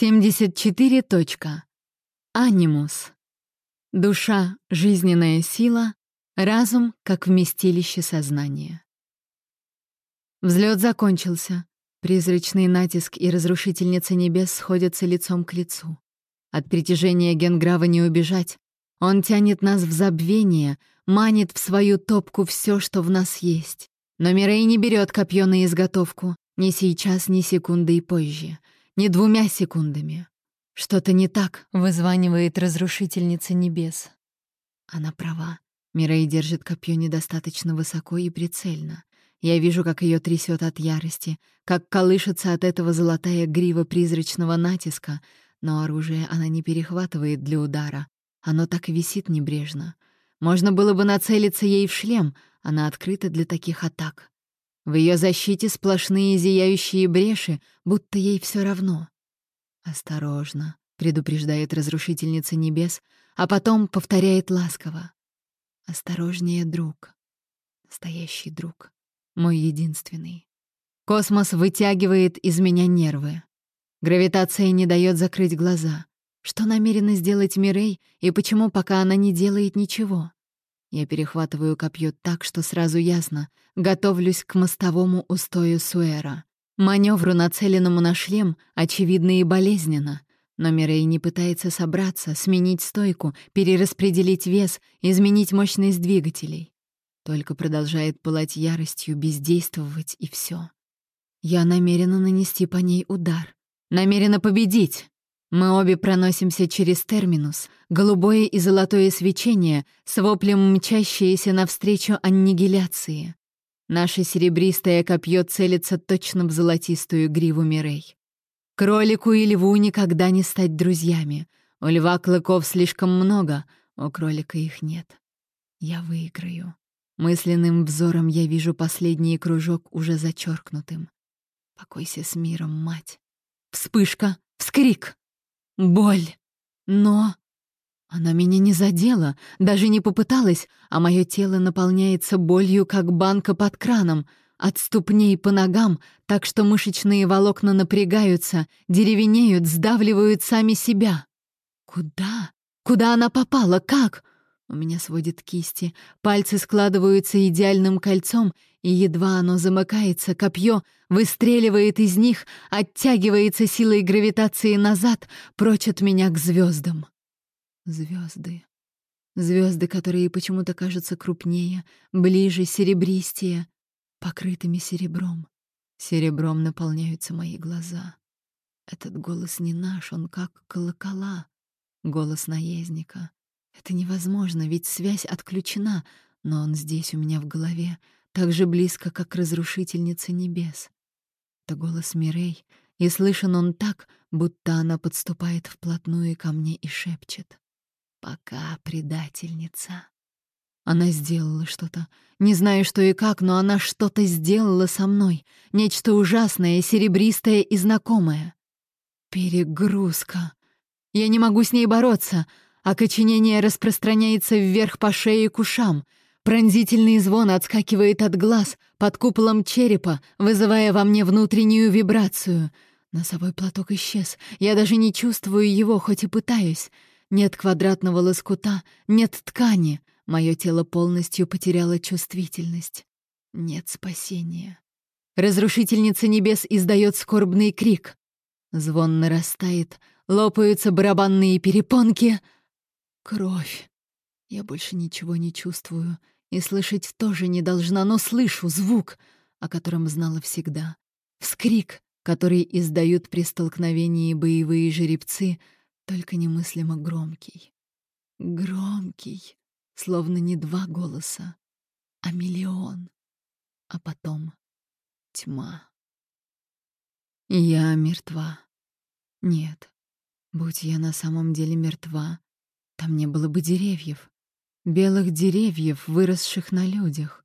74. Точка. Анимус. Душа — жизненная сила, разум — как вместилище сознания. Взлет закончился. Призрачный натиск и разрушительница небес сходятся лицом к лицу. От притяжения Генграва не убежать. Он тянет нас в забвение, манит в свою топку все, что в нас есть. Но Мирей не берет копье на изготовку, ни сейчас, ни секунды и позже — не двумя секундами. Что-то не так, вызванивает разрушительница небес. Она права. Мирей держит копье недостаточно высоко и прицельно. Я вижу, как ее трясет от ярости, как колышется от этого золотая грива призрачного натиска, но оружие она не перехватывает для удара. Оно так висит небрежно. Можно было бы нацелиться ей в шлем, она открыта для таких атак. В ее защите сплошные зияющие бреши, будто ей все равно. «Осторожно», — предупреждает разрушительница небес, а потом повторяет ласково. «Осторожнее, друг. Настоящий друг. Мой единственный. Космос вытягивает из меня нервы. Гравитация не дает закрыть глаза. Что намерена сделать Мирей, и почему пока она не делает ничего? Я перехватываю копье так, что сразу ясно. Готовлюсь к мостовому устою Суэра. Маневру, нацеленному на шлем, очевидно и болезненно. Но Мирей не пытается собраться, сменить стойку, перераспределить вес, изменить мощность двигателей. Только продолжает пылать яростью, бездействовать и все. Я намерена нанести по ней удар. Намерена победить. Мы обе проносимся через терминус, голубое и золотое свечение, с воплем мчащееся навстречу аннигиляции. Наше серебристое копье целится точно в золотистую гриву Мирей. Кролику и льву никогда не стать друзьями. У льва клыков слишком много, у кролика их нет. Я выиграю. Мысленным взором я вижу последний кружок уже зачеркнутым. Покойся с миром, мать. Вспышка, вскрик. Боль. Но... Она меня не задела, даже не попыталась, а мое тело наполняется болью, как банка под краном, от ступней по ногам, так что мышечные волокна напрягаются, деревенеют, сдавливают сами себя. Куда? Куда она попала? Как? У меня сводит кисти, пальцы складываются идеальным кольцом, и едва оно замыкается, копье выстреливает из них, оттягивается силой гравитации назад, прочь от меня к звездам. Звезды. Звезды, которые почему-то кажутся крупнее, ближе, серебристее, покрытыми серебром. Серебром наполняются мои глаза. Этот голос не наш, он как колокола. Голос наездника. Это невозможно, ведь связь отключена, но он здесь у меня в голове, так же близко, как разрушительница небес. Это голос Мирей, и слышен он так, будто она подступает вплотную ко мне и шепчет. «Пока, предательница». Она сделала что-то. Не знаю, что и как, но она что-то сделала со мной. Нечто ужасное, серебристое и знакомое. Перегрузка. Я не могу с ней бороться. Окоченение распространяется вверх по шее к ушам. Пронзительный звон отскакивает от глаз под куполом черепа, вызывая во мне внутреннюю вибрацию. Носовой платок исчез. Я даже не чувствую его, хоть и пытаюсь. Нет квадратного лоскута, нет ткани. Мое тело полностью потеряло чувствительность. Нет спасения. Разрушительница небес издает скорбный крик. Звон нарастает, лопаются барабанные перепонки — Кровь. Я больше ничего не чувствую и слышать тоже не должна, но слышу звук, о котором знала всегда. Вскрик, который издают при столкновении боевые жеребцы, только немыслимо громкий. Громкий, словно не два голоса, а миллион. А потом тьма. Я мертва. Нет, будь я на самом деле мертва, там не было бы деревьев. Белых деревьев, выросших на людях.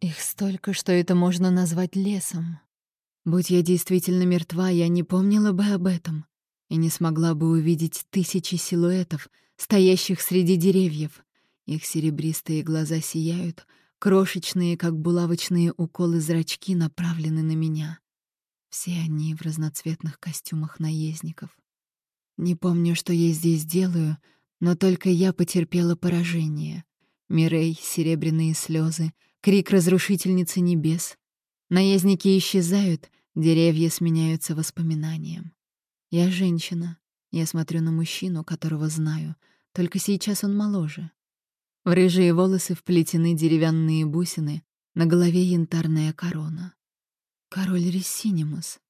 Их столько, что это можно назвать лесом. Будь я действительно мертва, я не помнила бы об этом и не смогла бы увидеть тысячи силуэтов, стоящих среди деревьев. Их серебристые глаза сияют, крошечные, как булавочные уколы зрачки, направлены на меня. Все они в разноцветных костюмах наездников. Не помню, что я здесь делаю, но только я потерпела поражение. Мирей, серебряные слезы, крик разрушительницы небес. Наездники исчезают, деревья сменяются воспоминанием. Я женщина. Я смотрю на мужчину, которого знаю, только сейчас он моложе. В рыжие волосы вплетены деревянные бусины, на голове янтарная корона. Король Рессинимус.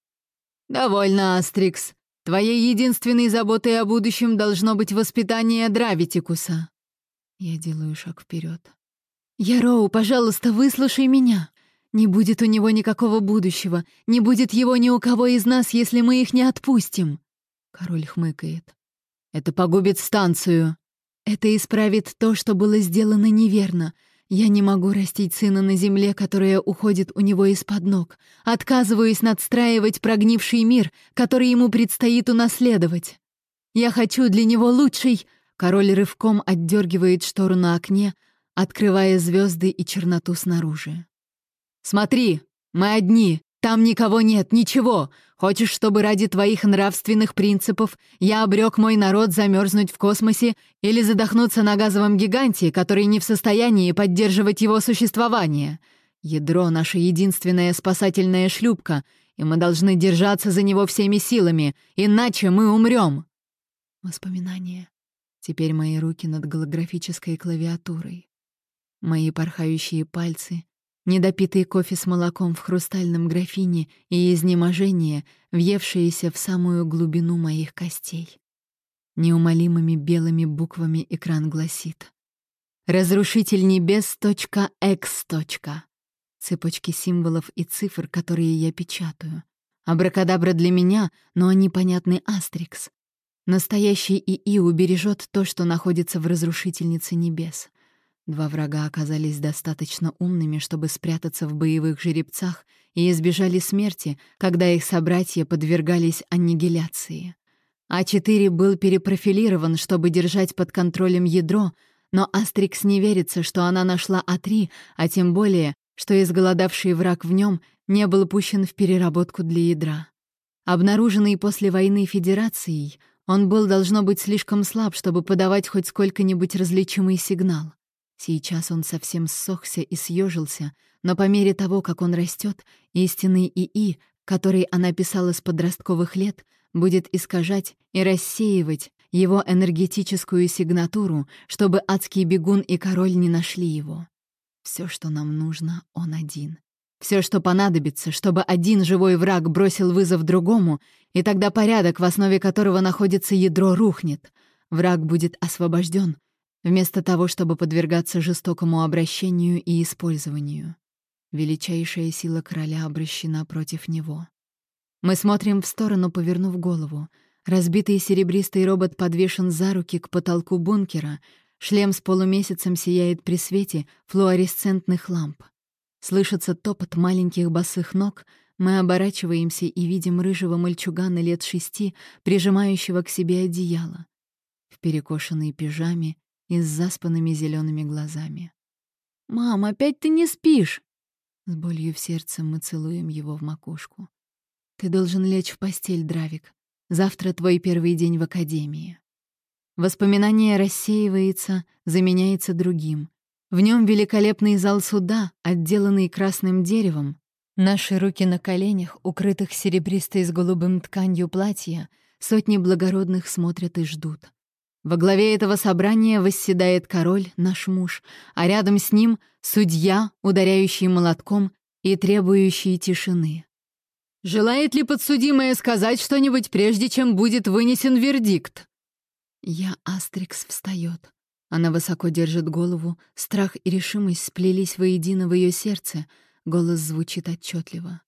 «Довольно, Астрикс. Твоей единственной заботой о будущем должно быть воспитание Дравитикуса». Я делаю шаг вперед. «Яроу, пожалуйста, выслушай меня. Не будет у него никакого будущего, не будет его ни у кого из нас, если мы их не отпустим». Король хмыкает. «Это погубит станцию». «Это исправит то, что было сделано неверно. Я не могу растить сына на земле, которая уходит у него из-под ног. Отказываюсь надстраивать прогнивший мир, который ему предстоит унаследовать. Я хочу для него лучший...» Король рывком отдергивает штору на окне, открывая звезды и черноту снаружи. «Смотри, мы одни, там никого нет, ничего. Хочешь, чтобы ради твоих нравственных принципов я обрек мой народ замерзнуть в космосе или задохнуться на газовом гиганте, который не в состоянии поддерживать его существование? Ядро — наша единственная спасательная шлюпка, и мы должны держаться за него всеми силами, иначе мы умрем. Воспоминания. Теперь мои руки над голографической клавиатурой. Мои порхающие пальцы, недопитый кофе с молоком в хрустальном графине и изнеможение, въевшиеся в самую глубину моих костей. Неумолимыми белыми буквами экран гласит «Разрушитель небес. X. Цепочки символов и цифр, которые я печатаю. Абракадабра для меня, но они понятны Астрикс. Настоящий ИИ убережет то, что находится в разрушительнице небес. Два врага оказались достаточно умными, чтобы спрятаться в боевых жеребцах и избежали смерти, когда их собратья подвергались аннигиляции. А4 был перепрофилирован, чтобы держать под контролем ядро, но Астрикс не верится, что она нашла А3, а тем более, что изголодавший враг в нем не был пущен в переработку для ядра. Обнаруженный после войны Федерацией — он был, должно быть, слишком слаб, чтобы подавать хоть сколько-нибудь различимый сигнал. Сейчас он совсем ссохся и съежился, но по мере того, как он растет, истинный ИИ, который она писала с подростковых лет, будет искажать и рассеивать его энергетическую сигнатуру, чтобы адский бегун и король не нашли его. Все, что нам нужно, он один. Все, что понадобится, чтобы один живой враг бросил вызов другому, и тогда порядок, в основе которого находится ядро, рухнет. Враг будет освобожден, вместо того, чтобы подвергаться жестокому обращению и использованию. Величайшая сила короля обращена против него. Мы смотрим в сторону, повернув голову. Разбитый серебристый робот подвешен за руки к потолку бункера, шлем с полумесяцем сияет при свете флуоресцентных ламп. Слышится топот маленьких босых ног, мы оборачиваемся и видим рыжего мальчугана лет шести, прижимающего к себе одеяло. В перекошенной пижаме и с заспанными зелеными глазами. «Мам, опять ты не спишь?» С болью в сердце мы целуем его в макушку. «Ты должен лечь в постель, Дравик. Завтра твой первый день в академии». Воспоминание рассеивается, заменяется другим. В нем великолепный зал суда, отделанный красным деревом. Наши руки на коленях, укрытых серебристой с голубым тканью платья, сотни благородных смотрят и ждут. Во главе этого собрания восседает король, наш муж, а рядом с ним — судья, ударяющий молотком и требующий тишины. «Желает ли подсудимая сказать что-нибудь, прежде чем будет вынесен вердикт?» Я Астрикс встает. Она высоко держит голову, страх и решимость сплелись воедино в ее сердце, голос звучит отчетливо.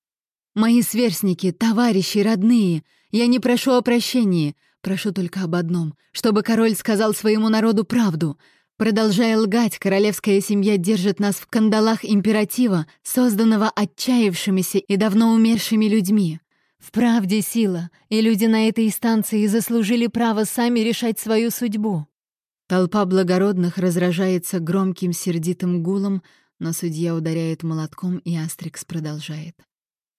«Мои сверстники, товарищи, родные, я не прошу о прощении, прошу только об одном, чтобы король сказал своему народу правду. Продолжая лгать, королевская семья держит нас в кандалах императива, созданного отчаявшимися и давно умершими людьми. В правде сила, и люди на этой станции заслужили право сами решать свою судьбу. Толпа благородных разражается громким сердитым гулом, но судья ударяет молотком, и Астрикс продолжает.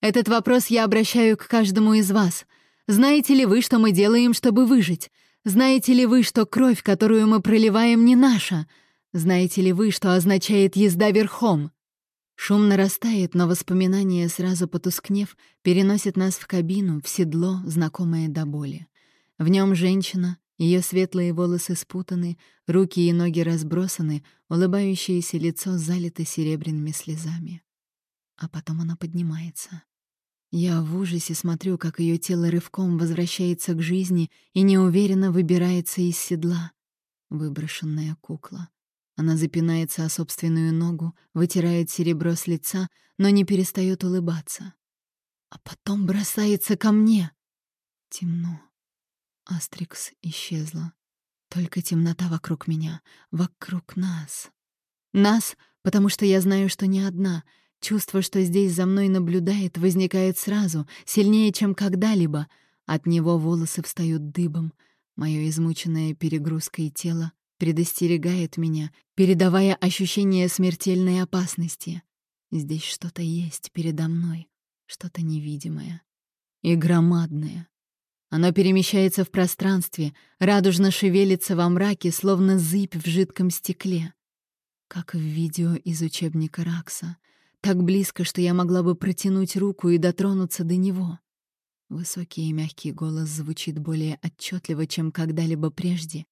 «Этот вопрос я обращаю к каждому из вас. Знаете ли вы, что мы делаем, чтобы выжить? Знаете ли вы, что кровь, которую мы проливаем, не наша? Знаете ли вы, что означает езда верхом? Шум нарастает, но воспоминания, сразу потускнев, переносят нас в кабину, в седло, знакомое до боли. В нем женщина, ее светлые волосы спутаны, руки и ноги разбросаны, улыбающееся лицо залито серебряными слезами. А потом она поднимается. Я в ужасе смотрю, как ее тело рывком возвращается к жизни и неуверенно выбирается из седла. Выброшенная кукла. Она запинается о собственную ногу, вытирает серебро с лица, но не перестает улыбаться. А потом бросается ко мне. Темно. Астрикс исчезла. Только темнота вокруг меня, вокруг нас. Нас, потому что я знаю, что не одна. Чувство, что здесь за мной наблюдает, возникает сразу, сильнее, чем когда-либо. От него волосы встают дыбом. Мое измученное перегрузкой тело предостерегает меня, передавая ощущение смертельной опасности. Здесь что-то есть передо мной, что-то невидимое и громадное. Оно перемещается в пространстве, радужно шевелится во мраке, словно зыбь в жидком стекле. Как в видео из учебника Ракса. Так близко, что я могла бы протянуть руку и дотронуться до него. Высокий и мягкий голос звучит более отчетливо, чем когда-либо прежде,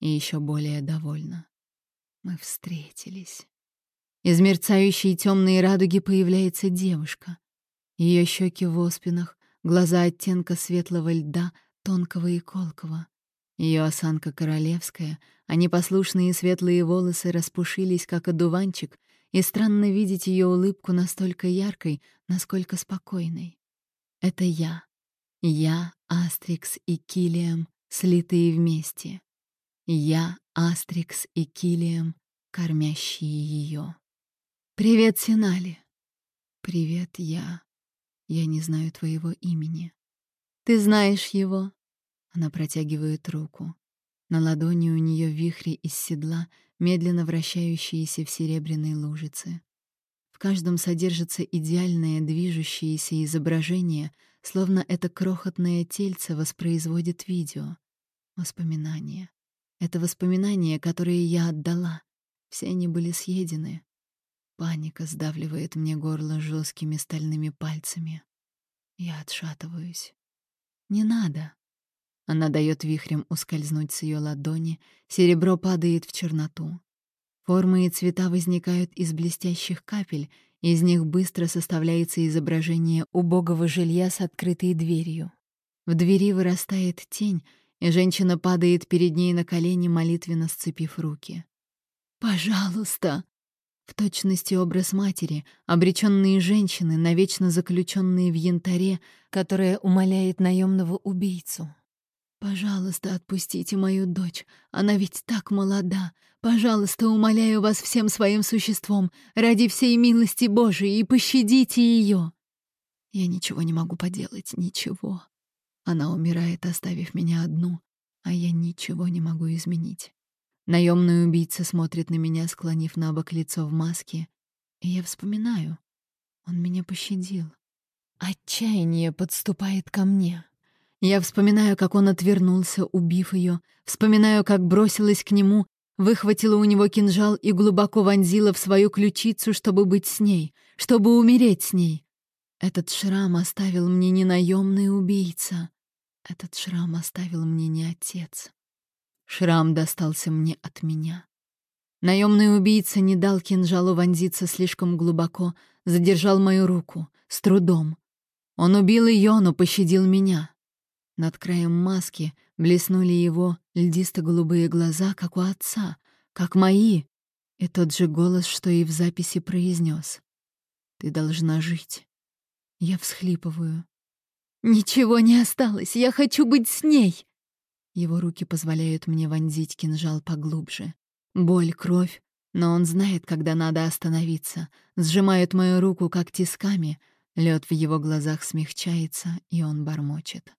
и еще более довольна. Мы встретились. Из мерцающей темной радуги появляется девушка. Ее щеки в оспинах, глаза оттенка светлого льда, тонкого и колкого. Ее осанка королевская, а непослушные светлые волосы распушились, как одуванчик, и странно видеть ее улыбку настолько яркой, насколько спокойной. Это я. Я, Астрикс и Килиам, слитые вместе. Я, Астрикс и Килиам, кормящие ее. «Привет, Синали!» «Привет, я. Я не знаю твоего имени». «Ты знаешь его?» Она протягивает руку. На ладони у нее вихри из седла, медленно вращающиеся в серебряной лужице. В каждом содержится идеальное движущееся изображение, словно это крохотное тельце воспроизводит видео. Воспоминания. Это воспоминания, которые я отдала. Все они были съедены. Паника сдавливает мне горло жесткими стальными пальцами. Я отшатываюсь. «Не надо!» Она дает вихрем ускользнуть с ее ладони, серебро падает в черноту. Формы и цвета возникают из блестящих капель, из них быстро составляется изображение убогого жилья с открытой дверью. В двери вырастает тень, и женщина падает перед ней на колени, молитвенно сцепив руки. «Пожалуйста!» В точности образ матери, обреченные женщины, навечно заключенные в янтаре, которая умоляет наемного убийцу. «Пожалуйста, отпустите мою дочь, она ведь так молода. Пожалуйста, умоляю вас всем своим существом, ради всей милости Божией, и пощадите ее!» Я ничего не могу поделать, ничего. Она умирает, оставив меня одну, а я ничего не могу изменить. Наемный убийца смотрит на меня, склонив на бок лицо в маске, и я вспоминаю. Он меня пощадил. Отчаяние подступает ко мне. Я вспоминаю, как он отвернулся, убив ее, вспоминаю, как бросилась к нему, выхватила у него кинжал и глубоко вонзила в свою ключицу, чтобы быть с ней, чтобы умереть с ней. Этот шрам оставил мне не наемный убийца, этот шрам оставил мне не отец. Шрам достался мне от меня. Наемный убийца не дал кинжалу вонзиться слишком глубоко, задержал мою руку, с трудом. Он убил ее, но пощадил меня. Над краем маски блеснули его льдисто-голубые глаза, как у отца, как мои, и тот же голос, что и в записи произнес: «Ты должна жить». Я всхлипываю. «Ничего не осталось, я хочу быть с ней!» Его руки позволяют мне вонзить кинжал поглубже. Боль, кровь, но он знает, когда надо остановиться. Сжимает мою руку, как тисками. Лед в его глазах смягчается, и он бормочет.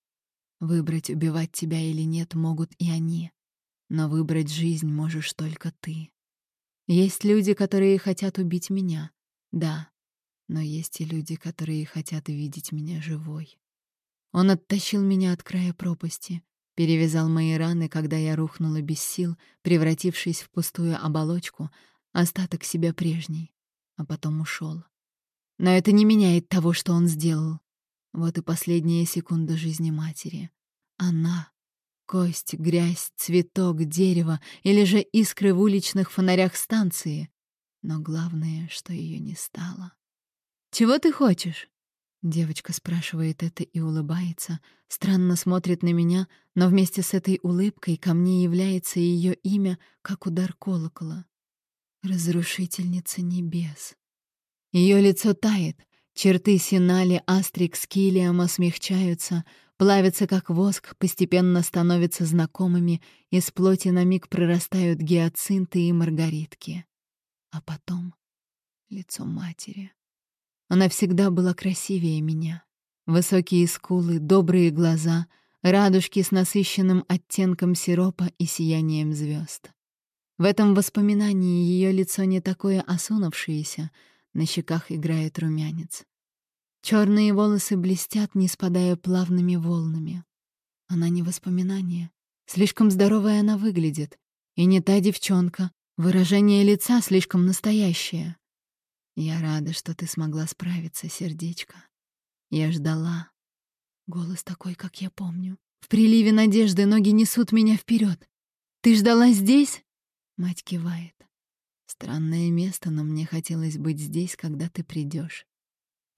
Выбрать, убивать тебя или нет, могут и они. Но выбрать жизнь можешь только ты. Есть люди, которые хотят убить меня. Да, но есть и люди, которые хотят видеть меня живой. Он оттащил меня от края пропасти, перевязал мои раны, когда я рухнула без сил, превратившись в пустую оболочку, остаток себя прежней, а потом ушел. Но это не меняет того, что он сделал. Вот и последняя секунда жизни матери. Она — кость, грязь, цветок, дерево или же искры в уличных фонарях станции. Но главное, что ее не стало. «Чего ты хочешь?» Девочка спрашивает это и улыбается, странно смотрит на меня, но вместе с этой улыбкой ко мне является ее имя, как удар колокола. Разрушительница небес. Ее лицо тает, черты Синали, Астрикс, Килиама смягчаются, плавятся как воск, постепенно становятся знакомыми, из плоти на миг прорастают гиацинты и маргаритки. А потом лицо матери. Она всегда была красивее меня. Высокие скулы, добрые глаза, радужки с насыщенным оттенком сиропа и сиянием звезд. В этом воспоминании ее лицо не такое осунувшееся, на щеках играет румянец. Черные волосы блестят, не спадая плавными волнами. Она не воспоминание. Слишком здоровая она выглядит. И не та девчонка. Выражение лица слишком настоящее. Я рада, что ты смогла справиться, сердечко. Я ждала. Голос такой, как я помню. В приливе надежды ноги несут меня вперед. Ты ждала здесь? Мать кивает. Странное место, но мне хотелось быть здесь, когда ты придешь.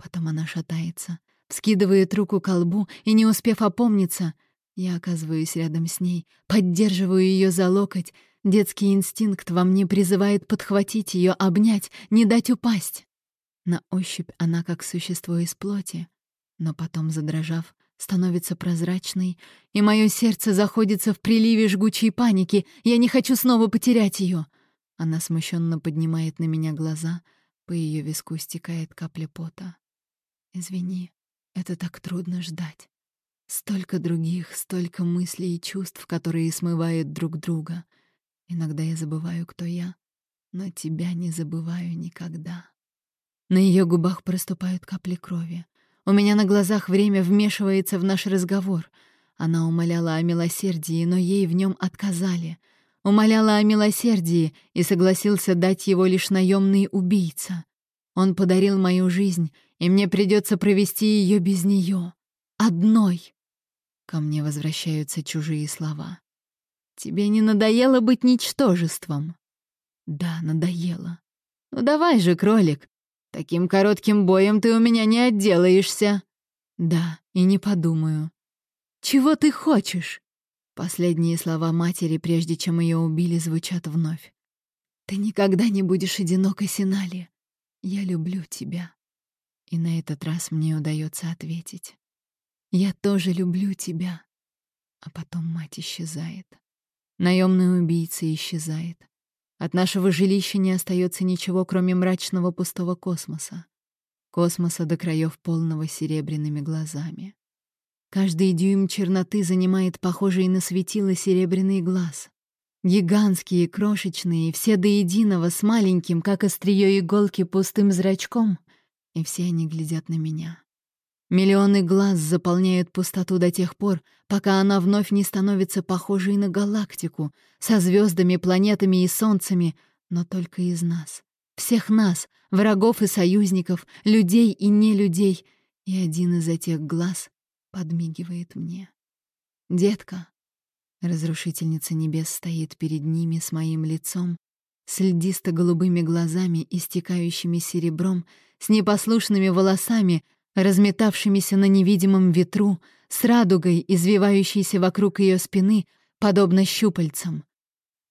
Потом она шатается, вскидывает руку к колбу, и, не успев опомниться, я оказываюсь рядом с ней, поддерживаю ее за локоть, Детский инстинкт во мне призывает подхватить ее, обнять, не дать упасть. На ощупь она как существо из плоти, но потом, задрожав, становится прозрачной, и мое сердце заходится в приливе жгучей паники. Я не хочу снова потерять ее. Она смущенно поднимает на меня глаза, по ее виску стекает капля пота. Извини, это так трудно ждать. Столько других, столько мыслей и чувств, которые смывают друг друга — Иногда я забываю, кто я, но тебя не забываю никогда. На ее губах проступают капли крови. У меня на глазах время вмешивается в наш разговор. Она умоляла о милосердии, но ей в нем отказали. Умоляла о милосердии и согласился дать его лишь наемный убийца. Он подарил мою жизнь, и мне придется провести ее без нее. Одной. Ко мне возвращаются чужие слова. Тебе не надоело быть ничтожеством? Да, надоело. Ну давай же, кролик. Таким коротким боем ты у меня не отделаешься. Да, и не подумаю. Чего ты хочешь? Последние слова матери, прежде чем ее убили, звучат вновь. Ты никогда не будешь одинокой, Синали. Я люблю тебя. И на этот раз мне удается ответить. Я тоже люблю тебя. А потом мать исчезает. Наемный убийца исчезает. От нашего жилища не остается ничего, кроме мрачного пустого космоса. Космоса до краев полного серебряными глазами. Каждый дюйм черноты занимает похожий на светило серебряный глаз. Гигантские, крошечные, все до единого, с маленьким, как острие иголки, пустым зрачком, и все они глядят на меня. Миллионы глаз заполняют пустоту до тех пор, пока она вновь не становится похожей на галактику, со звездами, планетами и солнцами, но только из нас. Всех нас, врагов и союзников, людей и нелюдей, и один из этих глаз подмигивает мне. «Детка!» Разрушительница небес стоит перед ними с моим лицом, с льдисто-голубыми глазами, истекающими серебром, с непослушными волосами — разметавшимися на невидимом ветру, с радугой, извивающейся вокруг ее спины, подобно щупальцам.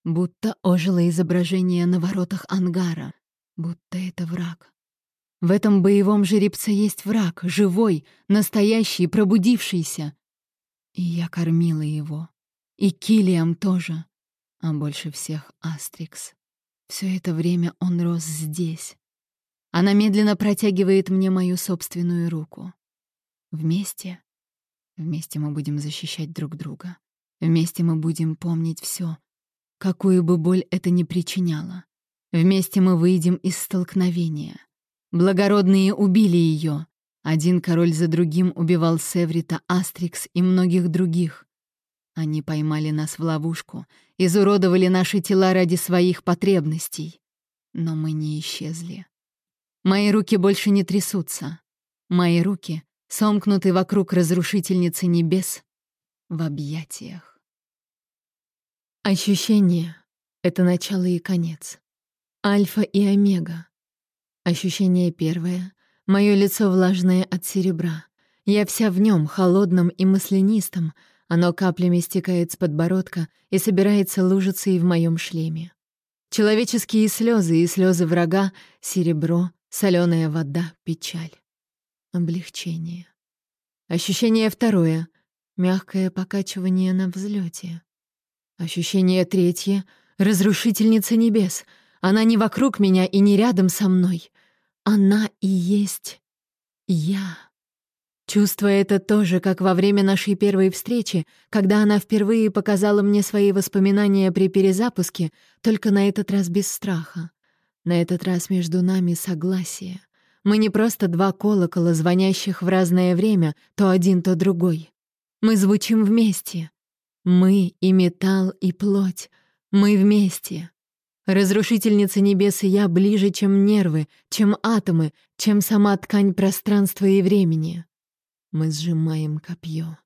Будто ожило изображение на воротах ангара, будто это враг. В этом боевом жеребце есть враг, живой, настоящий, пробудившийся. И я кормила его. И Килиам тоже. А больше всех Астрикс. Все это время он рос здесь, она медленно протягивает мне мою собственную руку. Вместе, вместе мы будем защищать друг друга. Вместе мы будем помнить все, какую бы боль это ни причиняло. Вместе мы выйдем из столкновения. Благородные убили ее. Один король за другим убивал Севрита, Астрикс и многих других. Они поймали нас в ловушку, изуродовали наши тела ради своих потребностей. Но мы не исчезли. Мои руки больше не трясутся. Мои руки сомкнуты вокруг разрушительницы небес в объятиях. Ощущение — это начало и конец. Альфа и омега. Ощущение первое — мое лицо влажное от серебра. Я вся в нем, холодном и маслянистом, оно каплями стекает с подбородка и собирается лужицей в моем шлеме. Человеческие слезы и слезы врага, серебро, соленая вода, печаль. Облегчение. Ощущение второе — мягкое покачивание на взлете. Ощущение третье — разрушительница небес. Она не вокруг меня и не рядом со мной. Она и есть я. Чувство это тоже, как во время нашей первой встречи, когда она впервые показала мне свои воспоминания при перезапуске, только на этот раз без страха. На этот раз между нами согласие. Мы не просто два колокола, звонящих в разное время, то один, то другой. Мы звучим вместе. Мы и металл, и плоть. Мы вместе. Разрушительница небес и я ближе, чем нервы, чем атомы, чем сама ткань пространства и времени. Мы сжимаем копье.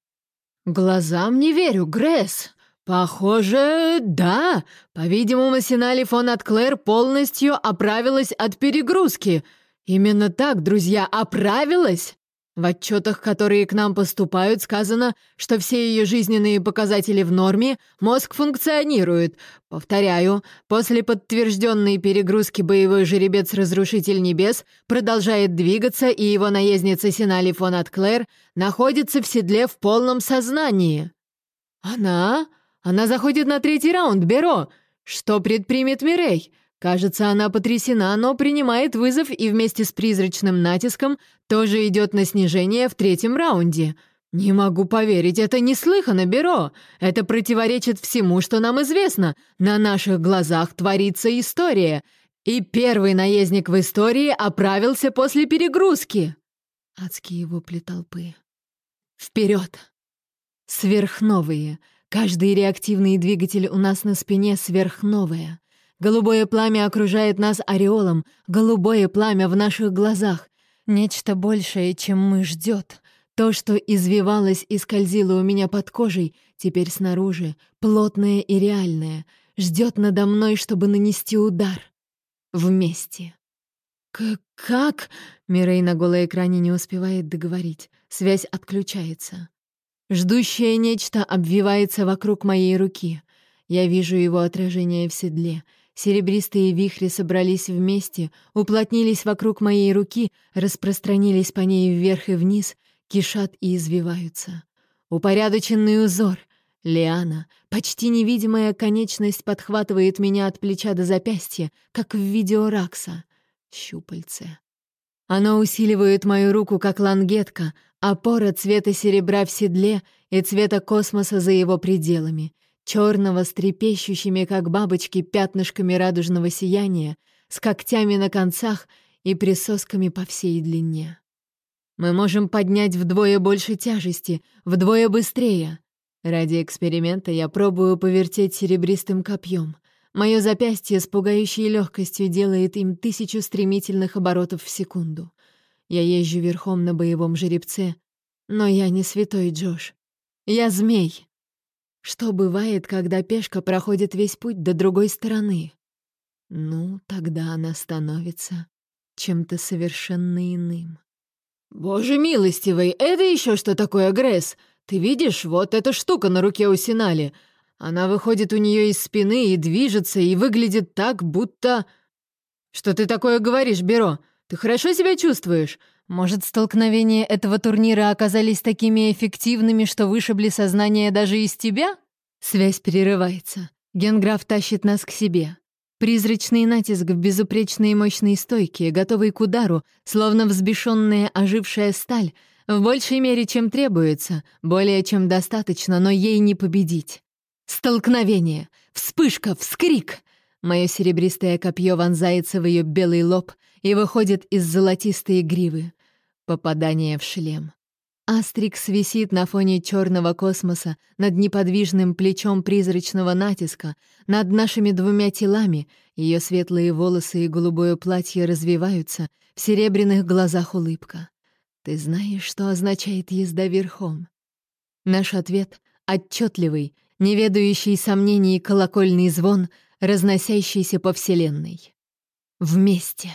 «Глазам не верю, Гресс!» «Похоже, да. По-видимому, Синали фон Атклер полностью оправилась от перегрузки. Именно так, друзья, оправилась. В отчетах, которые к нам поступают, сказано, что все ее жизненные показатели в норме, мозг функционирует. Повторяю, после подтвержденной перегрузки боевой жеребец-разрушитель небес продолжает двигаться, и его наездница Синали фон Атклер находится в седле в полном сознании. Она? Она заходит на третий раунд, Беро. Что предпримет Мирей? Кажется, она потрясена, но принимает вызов и вместе с призрачным натиском тоже идет на снижение в третьем раунде. Не могу поверить, это неслыханно, Беро. Это противоречит всему, что нам известно. На наших глазах творится история. И первый наездник в истории оправился после перегрузки. Адские вопли толпы. Вперед! Сверхновые. Каждый реактивный двигатель у нас на спине сверхновая. Голубое пламя окружает нас ореолом, голубое пламя в наших глазах. Нечто большее, чем мы, ждет. То, что извивалось и скользило у меня под кожей, теперь снаружи, плотное и реальное, ждет надо мной, чтобы нанести удар. Вместе. К «Как?» — Мирей на голой экране не успевает договорить. Связь отключается. Ждущее нечто обвивается вокруг моей руки. Я вижу его отражение в седле — Серебристые вихри собрались вместе, уплотнились вокруг моей руки, распространились по ней вверх и вниз, кишат и извиваются. Упорядоченный узор. Лиана, почти невидимая конечность подхватывает меня от плеча до запястья, как в видео Ракса. Щупальце. Оно усиливает мою руку, как лангетка, опора цвета серебра в седле и цвета космоса за его пределами — черного с трепещущими, как бабочки, пятнышками радужного сияния, с когтями на концах и присосками по всей длине. Мы можем поднять вдвое больше тяжести, вдвое быстрее. Ради эксперимента я пробую повертеть серебристым копьем. Мое запястье с пугающей легкостью делает им тысячу стремительных оборотов в секунду. Я езжу верхом на боевом жеребце, но я не святой Джош. Я змей, что бывает, когда пешка проходит весь путь до другой стороны? Ну, тогда она становится чем-то совершенно иным. «Боже милостивый, это еще что такое, Гресс? Ты видишь, вот эта штука на руке у Синали. Она выходит у нее из спины и движется, и выглядит так, будто...» «Что ты такое говоришь, Беро? Ты хорошо себя чувствуешь? Может, столкновения этого турнира оказались такими эффективными, что вышибли сознание даже из тебя? Связь перерывается. Генграф тащит нас к себе. Призрачный натиск в безупречные мощные стойки, готовый к удару, словно взбешенная ожившая сталь, в большей мере, чем требуется, более чем достаточно, но ей не победить. Столкновение, вспышка, вскрик. Мое серебристое копье вонзается в ее белый лоб и выходит из золотистой гривы. Попадание в шлем. Астрикс висит на фоне черного космоса над неподвижным плечом призрачного натиска, над нашими двумя телами, ее светлые волосы и голубое платье развиваются, в серебряных глазах улыбка. Ты знаешь, что означает езда верхом? Наш ответ — отчетливый, неведающий сомнений колокольный звон, разносящийся по вселенной. Вместе.